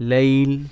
ليل